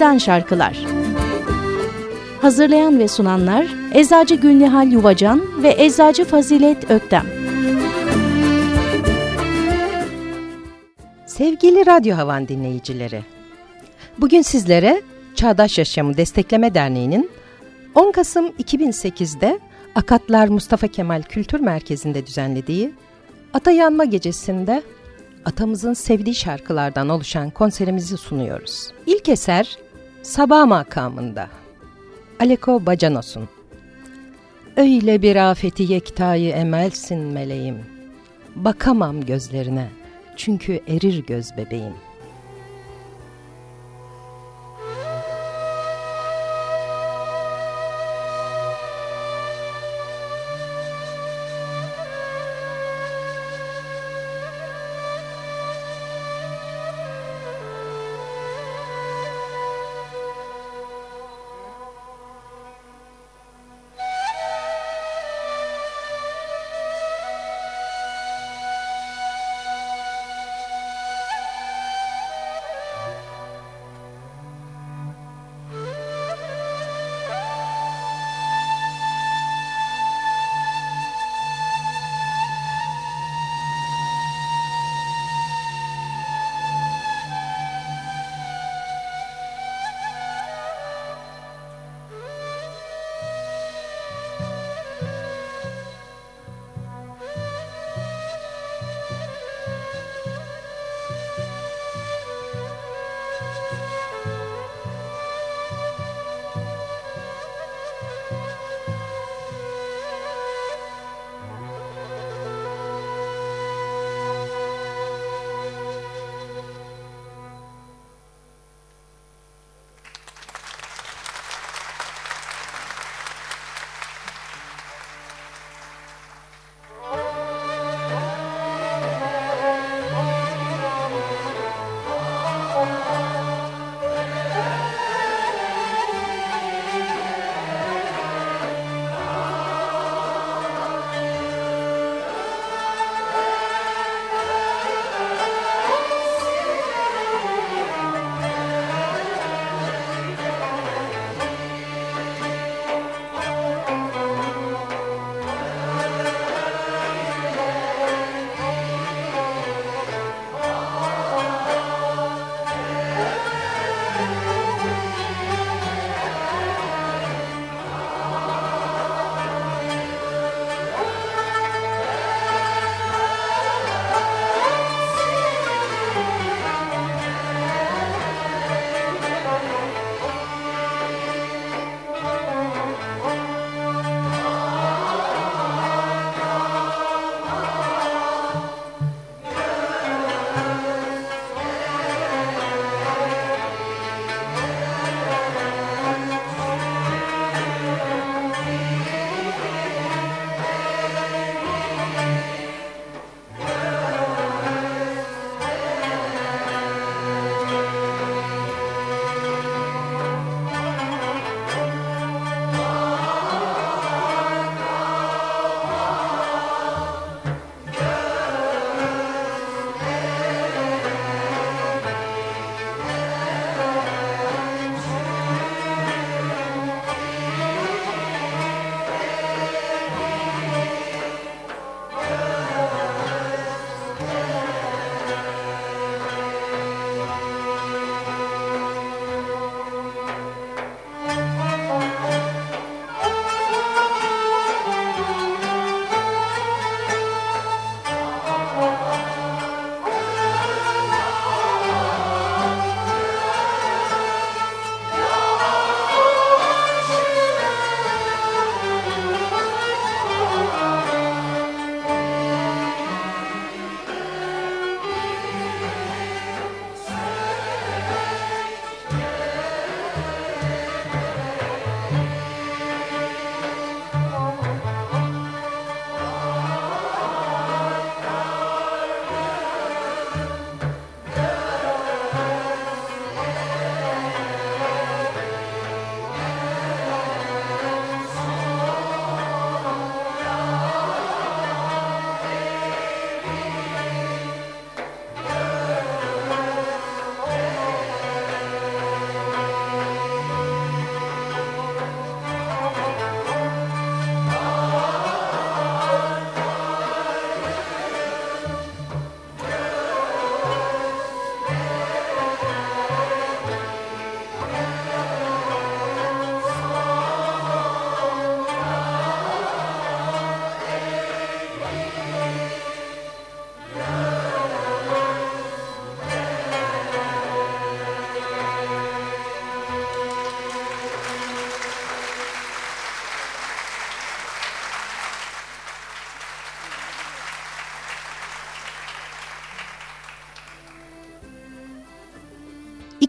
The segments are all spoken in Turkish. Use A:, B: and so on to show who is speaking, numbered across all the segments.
A: Bizden Şarkılar Hazırlayan ve sunanlar Eczacı Gülnihal Yuvacan ve Eczacı Fazilet Öktem
B: Sevgili Radyo Havan dinleyicileri, bugün sizlere Çağdaş Yaşamı Destekleme Derneği'nin 10 Kasım 2008'de Akatlar Mustafa Kemal Kültür Merkezi'nde düzenlediği Ata Yanma Gecesi'nde atamızın sevdiği şarkılardan oluşan konserimizi sunuyoruz. İlk eser Sabah makamında. Aleko Bacanos'un. Öyle bir afeti yektayı emelsin meleğim. Bakamam gözlerine çünkü erir göz bebeğim.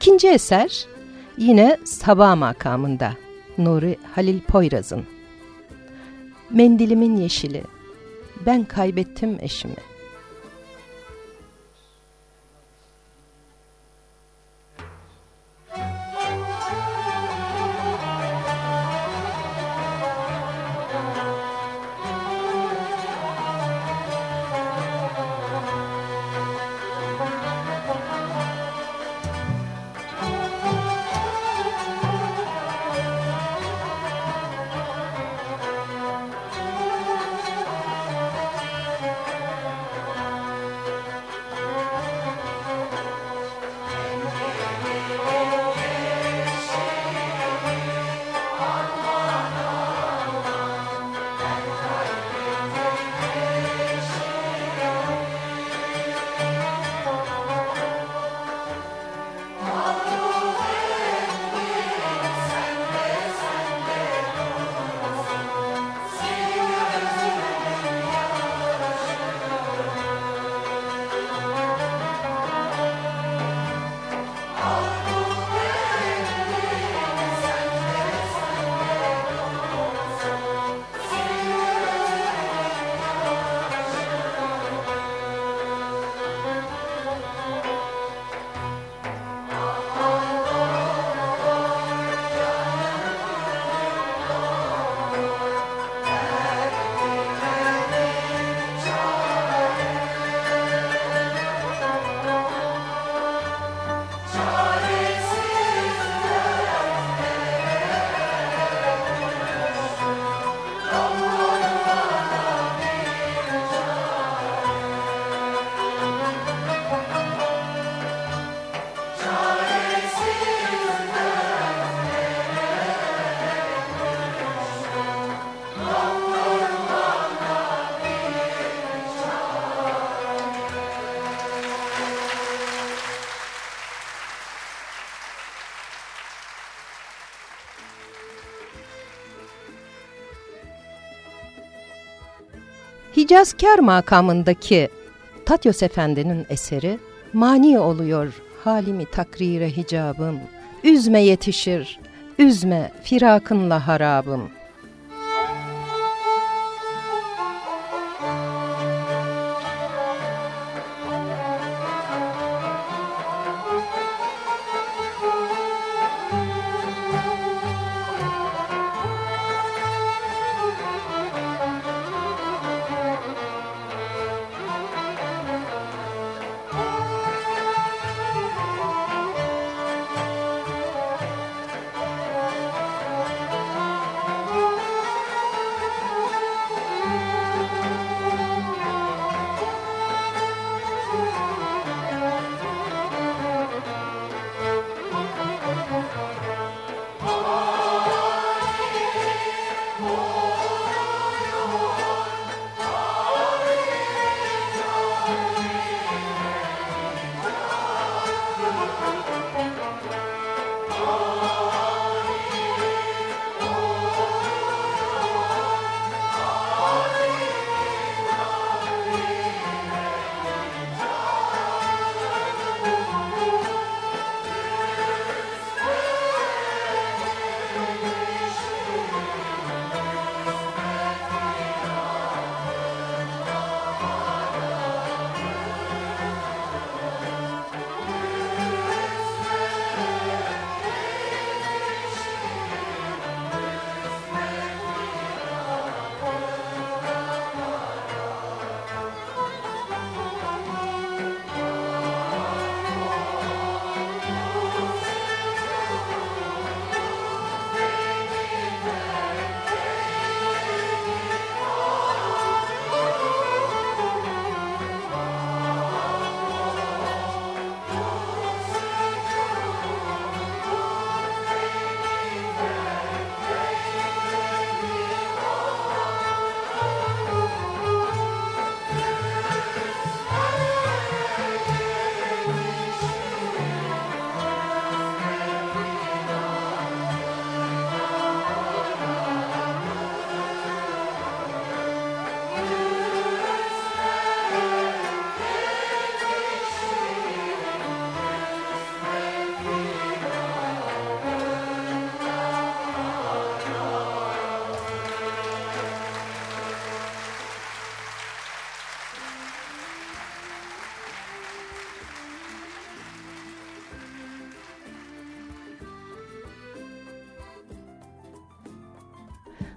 B: İkinci eser yine Sabah makamında Nuri Halil Poyraz'ın. Mendilimin yeşili, ben kaybettim eşimi. Hicazkar makamındaki Tatyos Efendi'nin eseri mani oluyor halimi takrire hicabım, üzme yetişir, üzme firakınla harabım.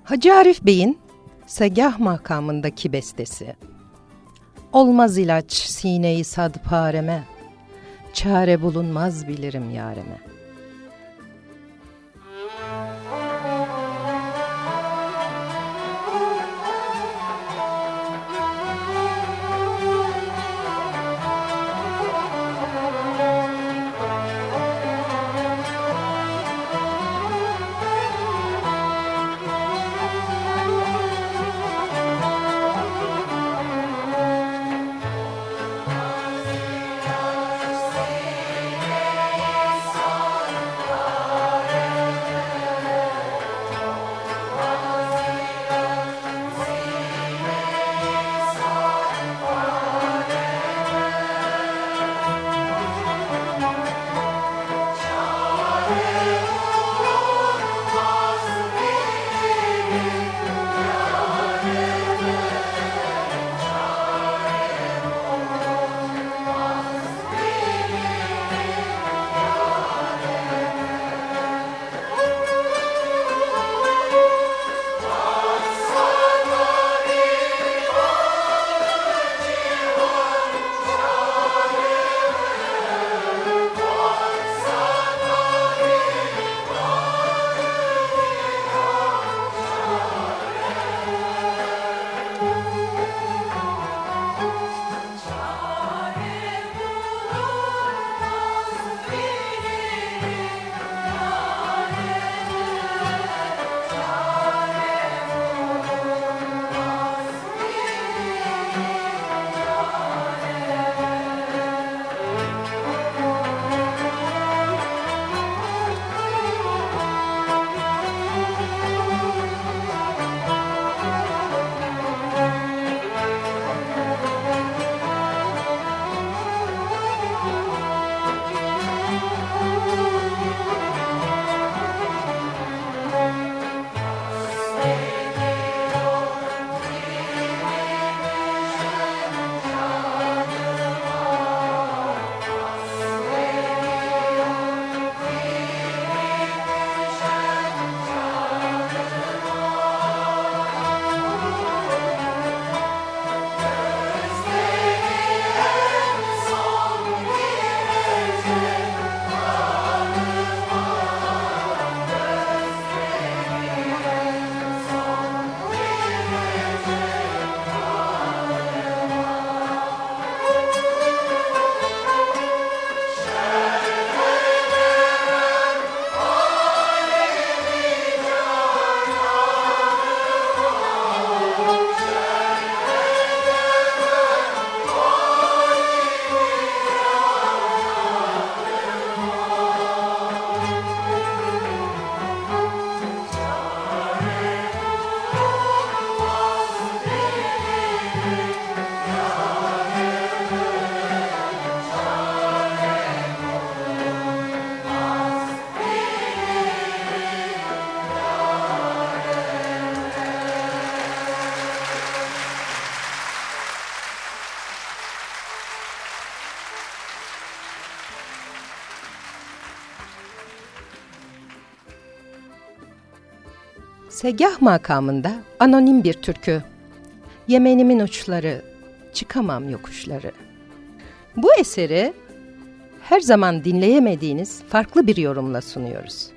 B: Hacı Arif Bey'in Segah makamındaki bestesi. Olmaz ilaç sineyi sadpareme, çare bulunmaz bilirim yareme. Segah makamında anonim bir türkü. Yemenimin uçları, çıkamam yokuşları. Bu eseri her zaman dinleyemediğiniz farklı bir yorumla sunuyoruz.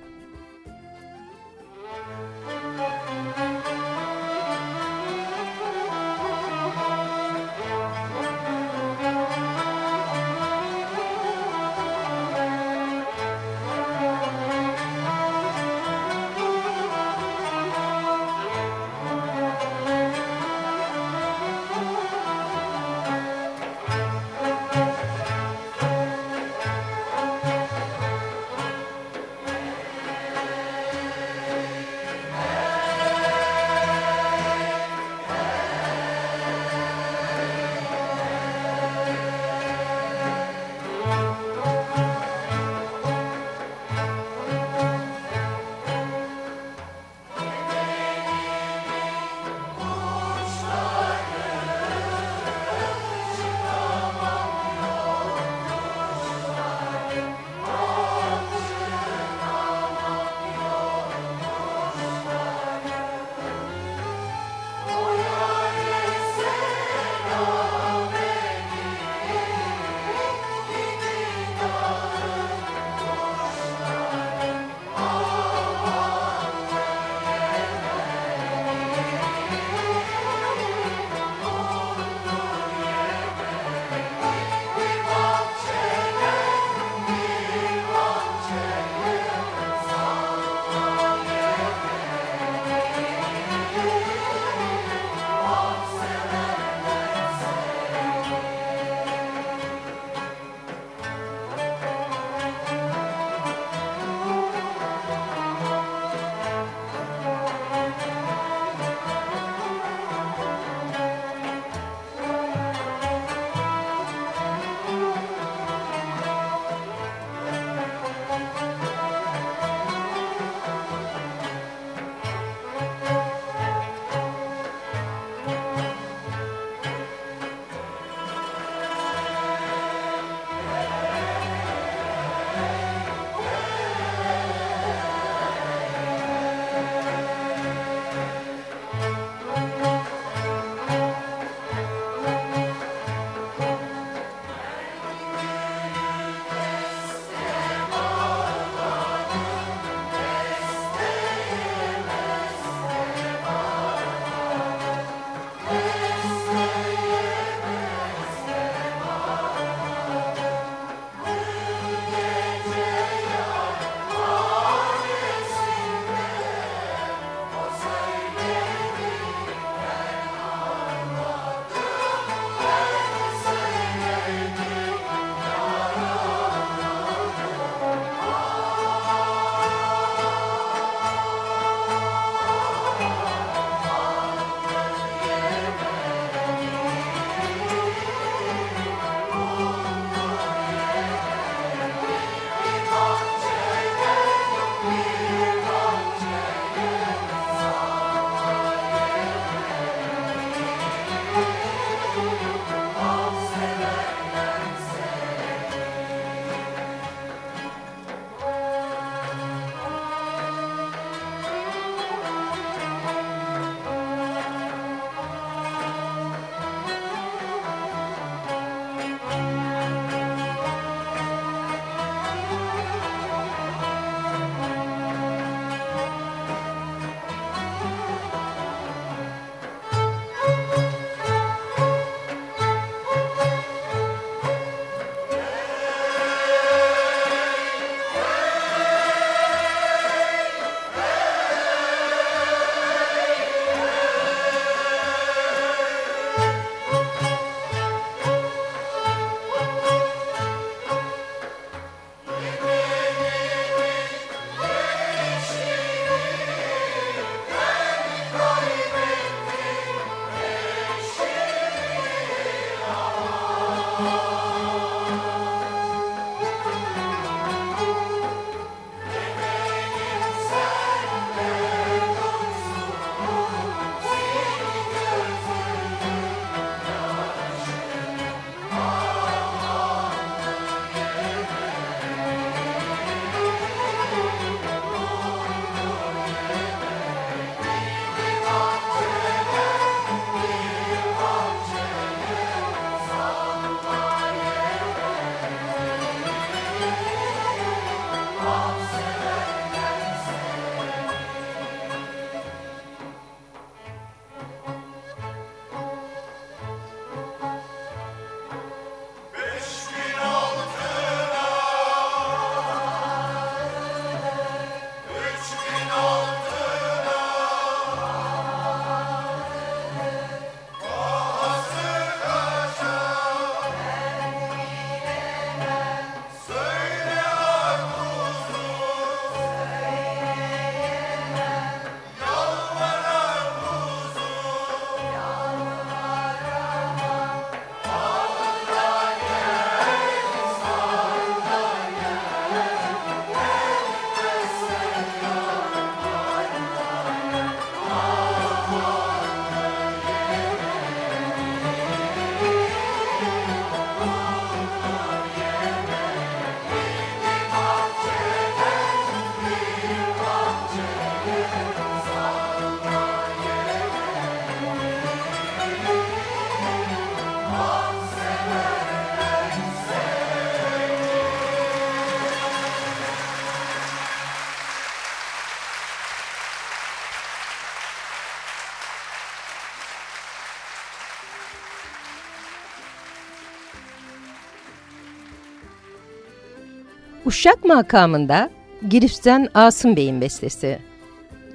B: Uşak makamında Girif'ten Asım Bey'in bestesi.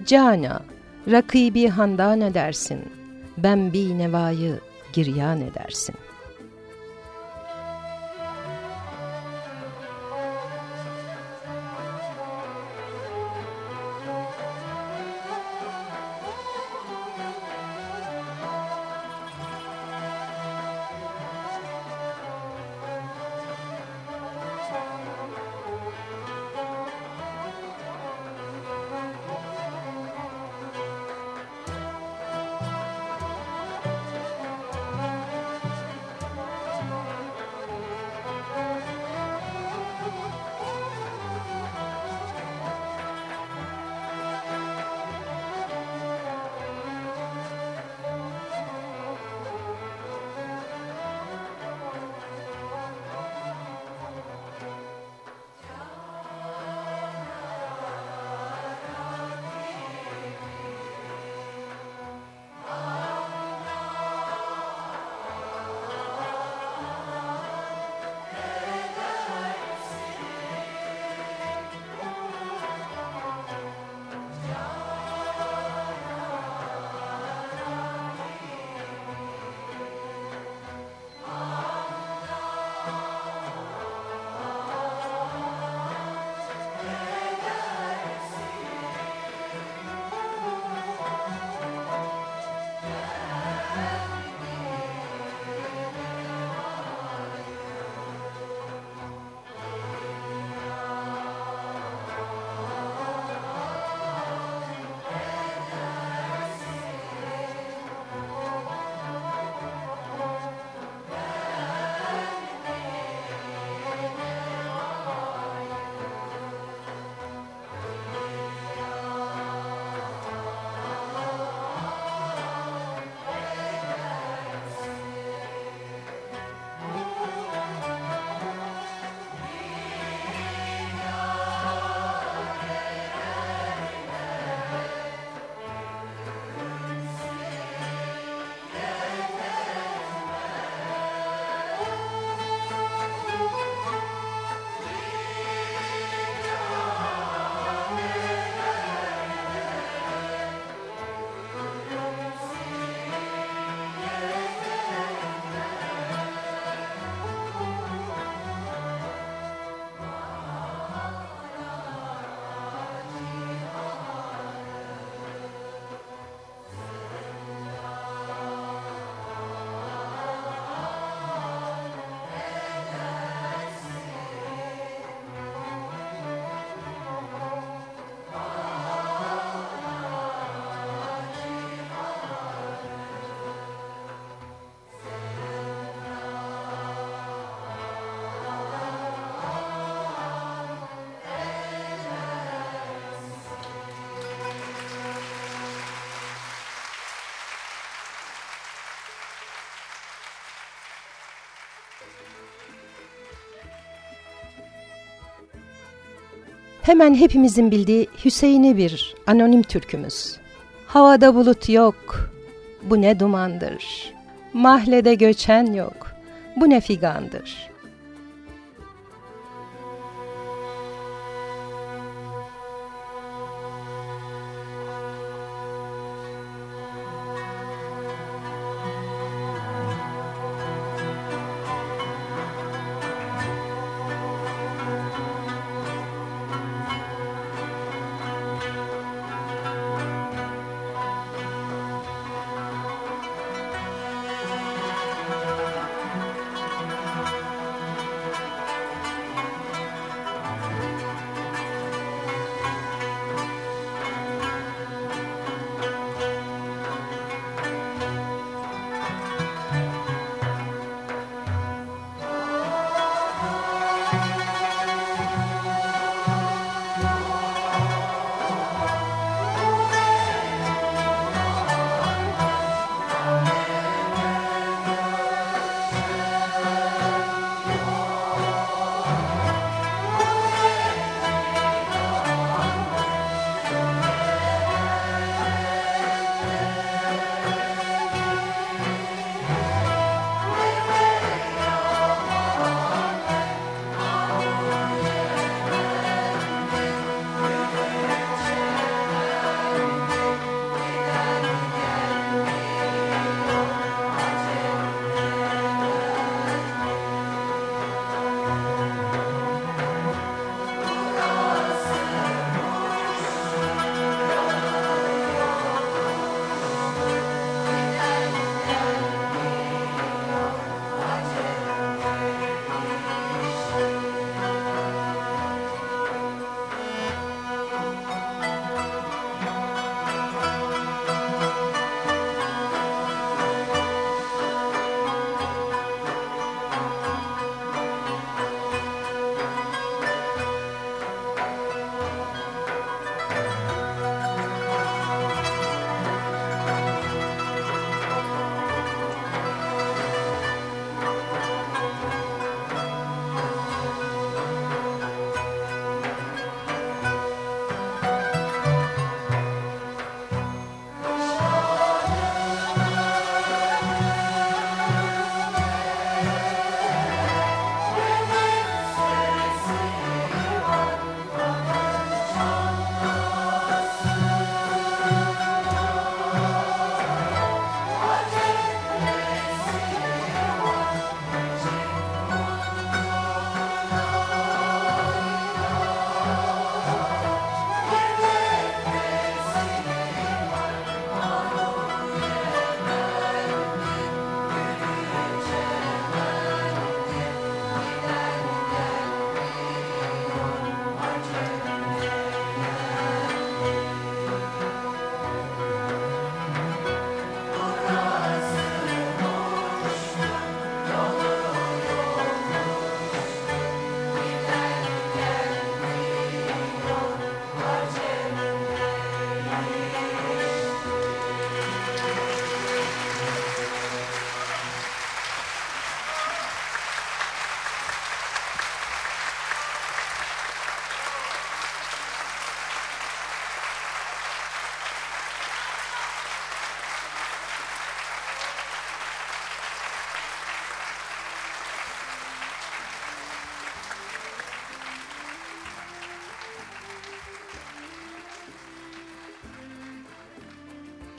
B: Cana, rakibi handan edersin, ben bir nevayı giryan edersin. Hemen hepimizin bildiği Hüseyin'i bir anonim türkümüz. Havada bulut yok, bu ne dumandır. Mahlede göçen yok, bu ne figandır.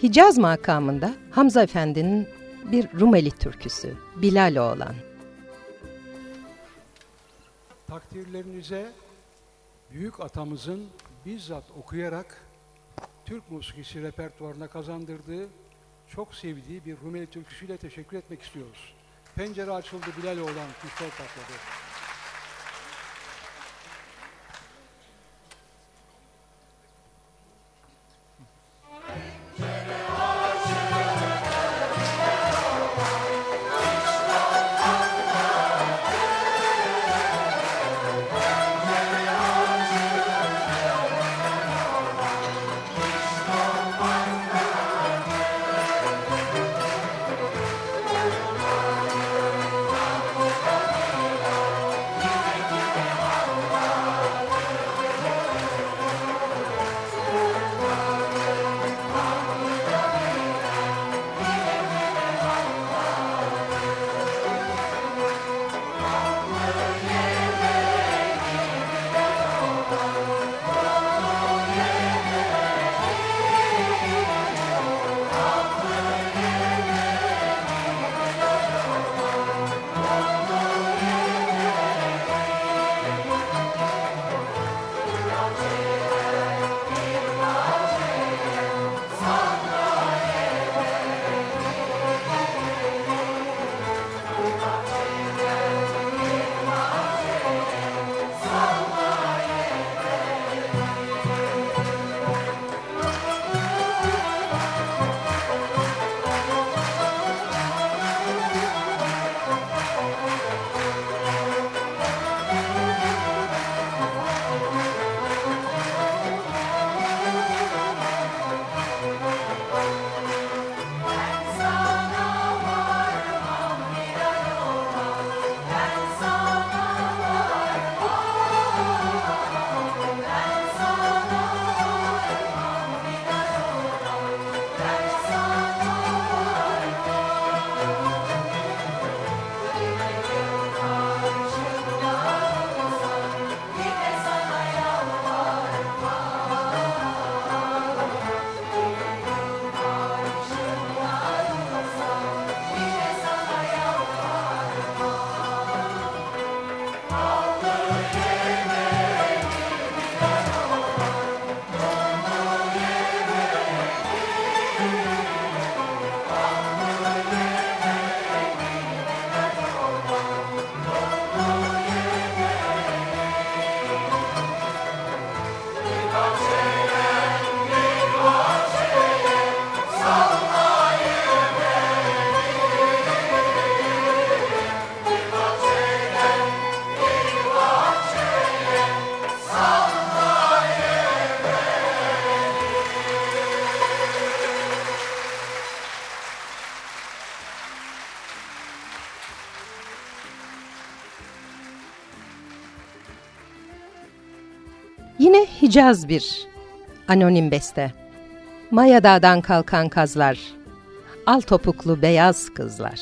B: Hicaz makamında Hamza Efendi'nin bir Rumeli türküsü Bilal Oğlan.
C: Takdirlerinize büyük atamızın bizzat okuyarak Türk musikisi repertuarına kazandırdığı çok sevdiği bir Rumeli türküsüyle teşekkür etmek istiyoruz. Pencere açıldı Bilal Oğlan pistol patladı.
B: Yine Hicaz bir anonim beste. Maya dağdan kalkan kazlar, al topuklu beyaz kızlar.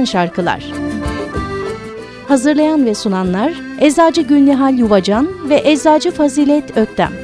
A: Türkmen şarkılar. Hazırlayan ve sunanlar Eczacı Gülnihal Yuvacan ve Eczacı Fazilet Öktem.